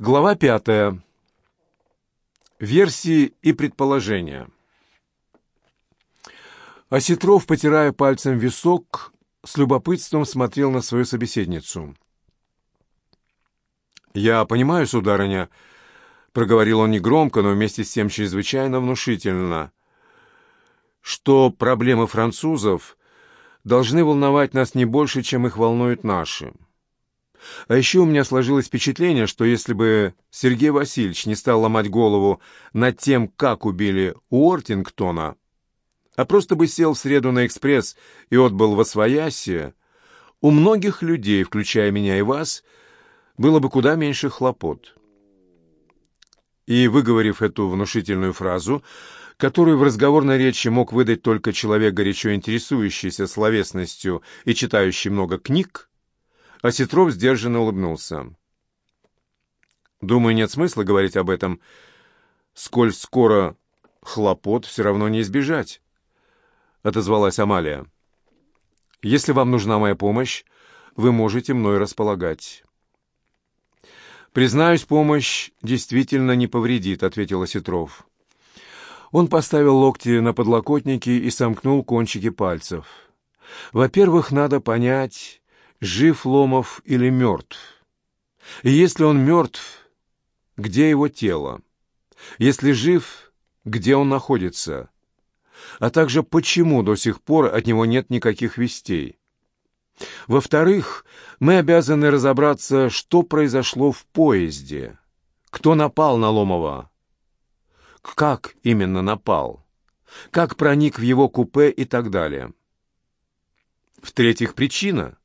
Глава пятая. Версии и предположения. Осетров, потирая пальцем висок, с любопытством смотрел на свою собеседницу. «Я понимаю, сударыня», — проговорил он негромко, но вместе с тем чрезвычайно внушительно, «что проблемы французов должны волновать нас не больше, чем их волнуют наши». А еще у меня сложилось впечатление, что если бы Сергей Васильевич не стал ломать голову над тем, как убили Уортингтона, а просто бы сел в среду на экспресс и отбыл во своясье, у многих людей, включая меня и вас, было бы куда меньше хлопот. И, выговорив эту внушительную фразу, которую в разговорной речи мог выдать только человек, горячо интересующийся словесностью и читающий много книг, а Сетров сдержанно улыбнулся. «Думаю, нет смысла говорить об этом, сколь скоро хлопот все равно не избежать», — отозвалась Амалия. «Если вам нужна моя помощь, вы можете мной располагать». «Признаюсь, помощь действительно не повредит», — ответил Осетров. Он поставил локти на подлокотники и сомкнул кончики пальцев. «Во-первых, надо понять, жив Ломов или мертв. И если он мертв, где его тело? Если жив, где он находится? А также почему до сих пор от него нет никаких вестей? Во-вторых, мы обязаны разобраться, что произошло в поезде. Кто напал на Ломова? Как именно напал? Как проник в его купе и так далее? В-третьих, причина.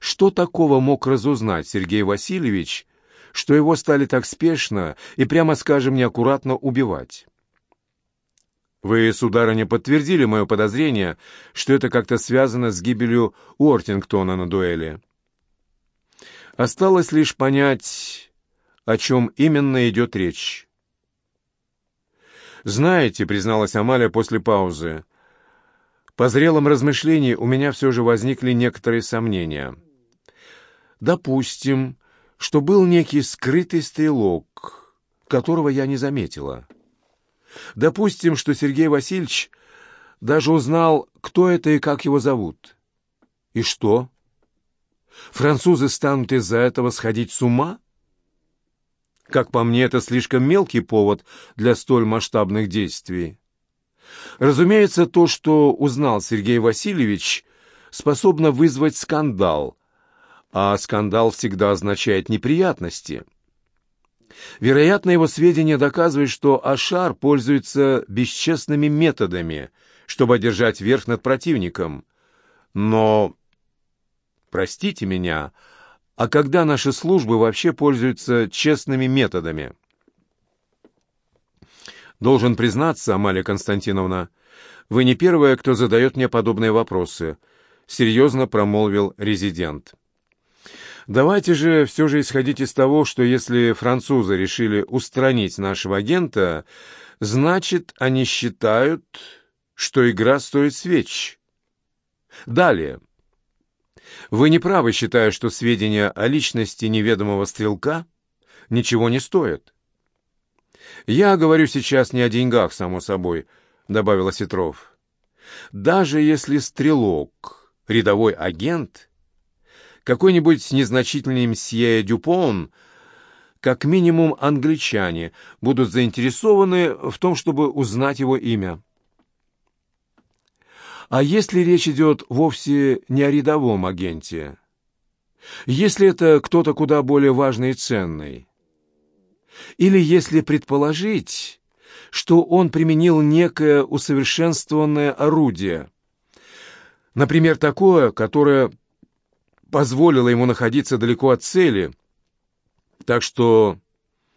Что такого мог разузнать Сергей Васильевич, что его стали так спешно и, прямо скажем, неаккуратно убивать? Вы, сударыня, подтвердили мое подозрение, что это как-то связано с гибелью Уортингтона на дуэли. Осталось лишь понять, о чем именно идет речь. «Знаете», — призналась Амалия после паузы, — «по зрелом размышлении у меня все же возникли некоторые сомнения». Допустим, что был некий скрытый стрелок, которого я не заметила. Допустим, что Сергей Васильевич даже узнал, кто это и как его зовут. И что? Французы станут из-за этого сходить с ума? Как по мне, это слишком мелкий повод для столь масштабных действий. Разумеется, то, что узнал Сергей Васильевич, способно вызвать скандал, а скандал всегда означает неприятности. Вероятно, его сведения доказывают, что Ашар пользуется бесчестными методами, чтобы одержать верх над противником. Но, простите меня, а когда наши службы вообще пользуются честными методами? Должен признаться, Амалия Константиновна, вы не первая, кто задает мне подобные вопросы, серьезно промолвил резидент. Давайте же все же исходить из того, что если французы решили устранить нашего агента, значит, они считают, что игра стоит свеч. Далее. Вы не правы, считая, что сведения о личности неведомого стрелка ничего не стоят. «Я говорю сейчас не о деньгах, само собой», — добавил Осетров. «Даже если стрелок, рядовой агент, какой-нибудь незначительный мсье Дюпон, как минимум англичане, будут заинтересованы в том, чтобы узнать его имя. А если речь идет вовсе не о рядовом агенте? Если это кто-то куда более важный и ценный? Или если предположить, что он применил некое усовершенствованное орудие, например, такое, которое позволила ему находиться далеко от цели, так что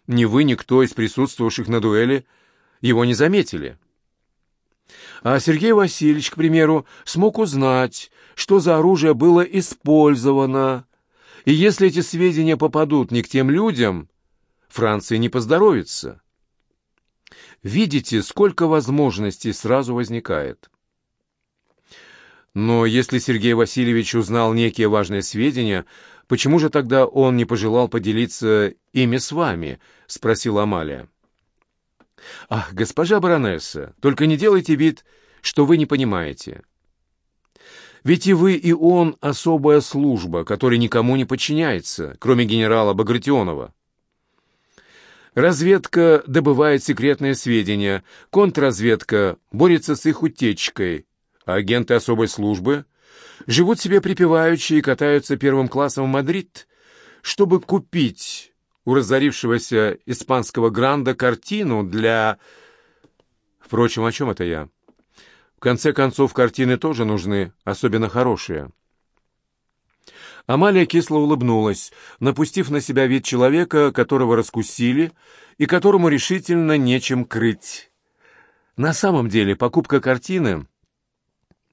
ни вы, ни кто из присутствовавших на дуэли его не заметили. А Сергей Васильевич, к примеру, смог узнать, что за оружие было использовано, и если эти сведения попадут не к тем людям, Франции не поздоровится. Видите, сколько возможностей сразу возникает. Но если Сергей Васильевич узнал некие важные сведения, Почему же тогда он не пожелал поделиться ими с вами?» — спросила Амалия. «Ах, госпожа баронесса, только не делайте вид, что вы не понимаете. Ведь и вы, и он — особая служба, которая никому не подчиняется, кроме генерала Багратионова. Разведка добывает секретные сведения, контрразведка борется с их утечкой, агенты особой службы живут себе припеваючи и катаются первым классом в Мадрид, чтобы купить у разорившегося испанского гранда картину для... Впрочем, о чем это я? В конце концов, картины тоже нужны, особенно хорошие. Амалия кисло улыбнулась, напустив на себя вид человека, которого раскусили и которому решительно нечем крыть. На самом деле покупка картины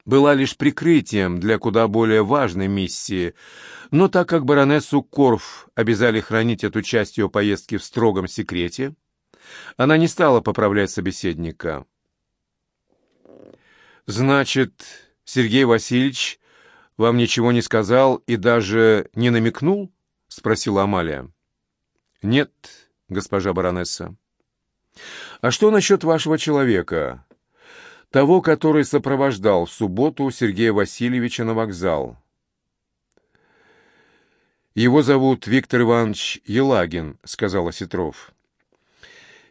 была лишь прикрытием для куда более важной миссии, но так как баронессу Корф обязали хранить эту часть ее поездки в строгом секрете, она не стала поправлять собеседника. «Значит, Сергей Васильевич вам ничего не сказал и даже не намекнул?» — спросила Амалия. «Нет, госпожа баронесса». «А что насчет вашего человека?» Того, который сопровождал в субботу Сергея Васильевича на вокзал. «Его зовут Виктор Иванович Елагин», — сказал Осетров.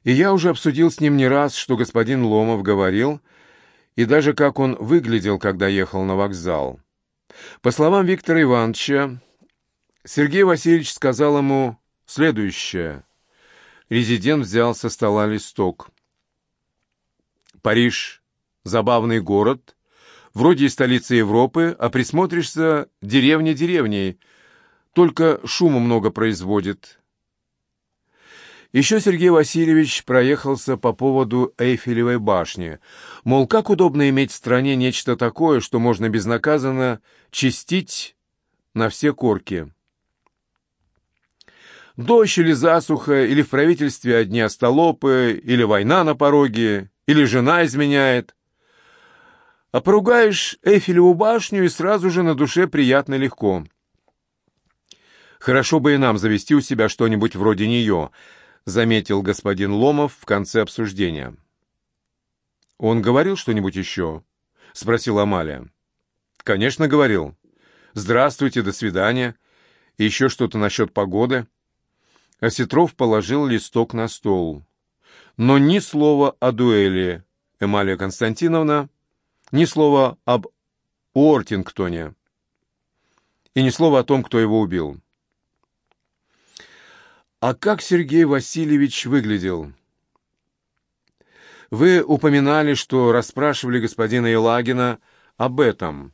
«И я уже обсудил с ним не раз, что господин Ломов говорил, и даже как он выглядел, когда ехал на вокзал. По словам Виктора Ивановича, Сергей Васильевич сказал ему следующее. Резидент взял со стола листок. «Париж забавный город, вроде и столицы Европы, а присмотришься деревня деревней, только шума много производит. Еще Сергей Васильевич проехался по поводу Эйфелевой башни. Мол, как удобно иметь в стране нечто такое, что можно безнаказанно чистить на все корки. Дождь или засуха, или в правительстве одни остолопы, или война на пороге, или жена изменяет. А поругаешь Эйфелеву башню, и сразу же на душе приятно легко. «Хорошо бы и нам завести у себя что-нибудь вроде нее», — заметил господин Ломов в конце обсуждения. «Он говорил что-нибудь еще?» — спросила Амалия. «Конечно, говорил. Здравствуйте, до свидания. И еще что-то насчет погоды». Осетров положил листок на стол. Но ни слова о дуэли, Эмалия Константиновна, ни слова об Уортингтоне и ни слова о том, кто его убил. А как Сергей Васильевич выглядел? Вы упоминали, что расспрашивали господина Елагина об этом.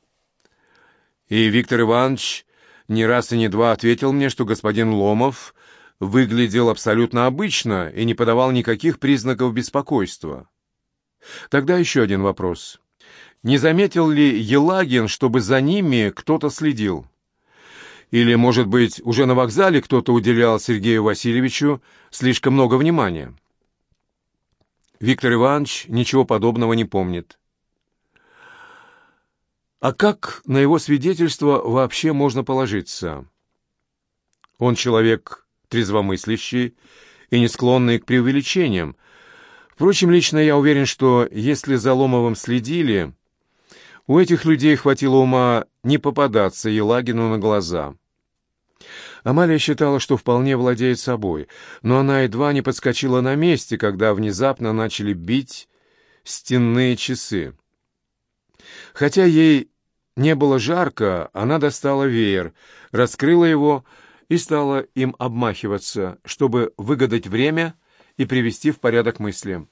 И Виктор Иванович не раз и не два ответил мне, что господин Ломов выглядел абсолютно обычно и не подавал никаких признаков беспокойства. Тогда еще один вопрос. Не заметил ли Елагин, чтобы за ними кто-то следил? Или, может быть, уже на вокзале кто-то уделял Сергею Васильевичу слишком много внимания? Виктор Иванович ничего подобного не помнит. А как на его свидетельство вообще можно положиться? Он человек трезвомыслящий и не склонный к преувеличениям. Впрочем, лично я уверен, что если за Ломовым следили, у этих людей хватило ума не попадаться Елагину на глаза. Амалия считала, что вполне владеет собой, но она едва не подскочила на месте, когда внезапно начали бить стенные часы. Хотя ей не было жарко, она достала веер, раскрыла его и стала им обмахиваться, чтобы выгадать время и привести в порядок мысли.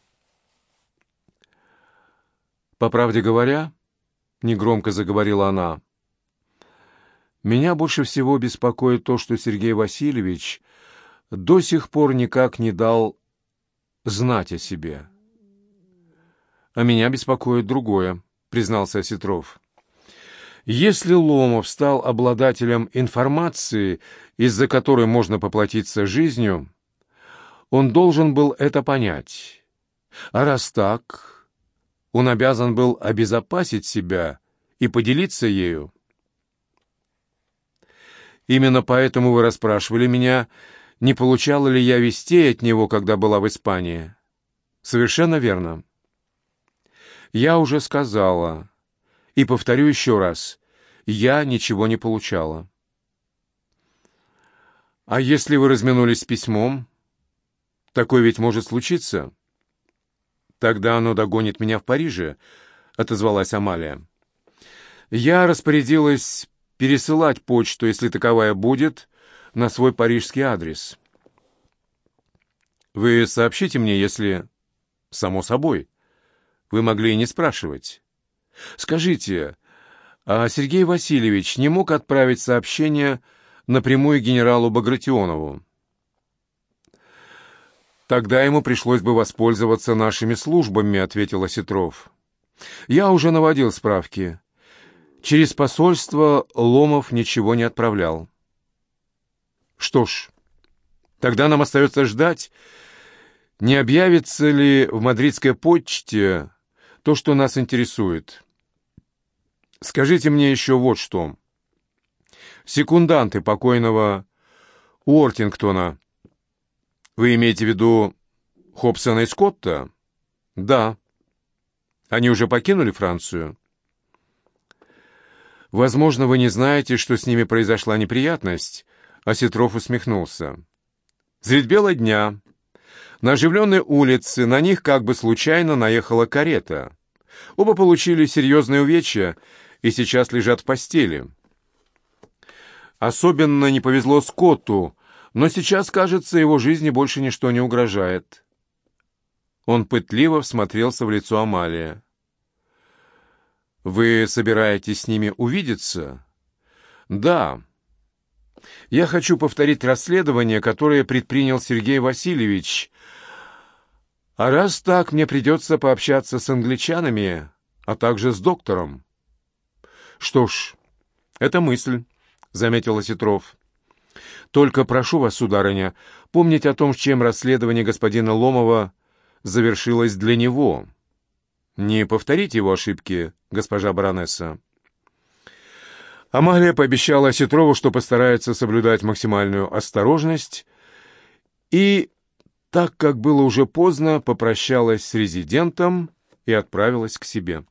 По правде говоря, — негромко заговорила она. «Меня больше всего беспокоит то, что Сергей Васильевич до сих пор никак не дал знать о себе». «А меня беспокоит другое», — признался Осетров. «Если Ломов стал обладателем информации, из-за которой можно поплатиться жизнью, он должен был это понять. А раз так, он обязан был обезопасить себя и поделиться ею. Именно поэтому вы расспрашивали меня, не получала ли я вестей от него, когда была в Испании. Совершенно верно. Я уже сказала, и повторю еще раз, я ничего не получала. А если вы разминулись с письмом? Такое ведь может случиться. Тогда оно догонит меня в Париже, — отозвалась Амалия. Я распорядилась пересылать почту, если таковая будет, на свой парижский адрес. Вы сообщите мне, если... Само собой. Вы могли и не спрашивать. Скажите, а Сергей Васильевич не мог отправить сообщение напрямую генералу Багратионову? «Тогда ему пришлось бы воспользоваться нашими службами», — ответил Осетров. «Я уже наводил справки. Через посольство Ломов ничего не отправлял. Что ж, тогда нам остается ждать, не объявится ли в мадридской почте то, что нас интересует. Скажите мне еще вот что. Секунданты покойного Уортингтона. Вы имеете в виду Хобсона и Скотта? Да. Они уже покинули Францию? «Возможно, вы не знаете, что с ними произошла неприятность», — Осетров усмехнулся. «Средь бела дня, на оживленной улице, на них как бы случайно наехала карета. Оба получили серьезные увечья и сейчас лежат в постели. Особенно не повезло Скотту, но сейчас, кажется, его жизни больше ничто не угрожает». Он пытливо всмотрелся в лицо Амалия. Вы собираетесь с ними увидеться? Да. Я хочу повторить расследование, которое предпринял Сергей Васильевич. А раз так, мне придется пообщаться с англичанами, а также с доктором. Что ж, это мысль, — заметил Осетров. Только прошу вас, сударыня, помнить о том, чем расследование господина Ломова завершилось для него. Не повторите его ошибки, госпожа баронесса. Амалия пообещала Сетрову, что постарается соблюдать максимальную осторожность, и, так как было уже поздно, попрощалась с резидентом и отправилась к себе.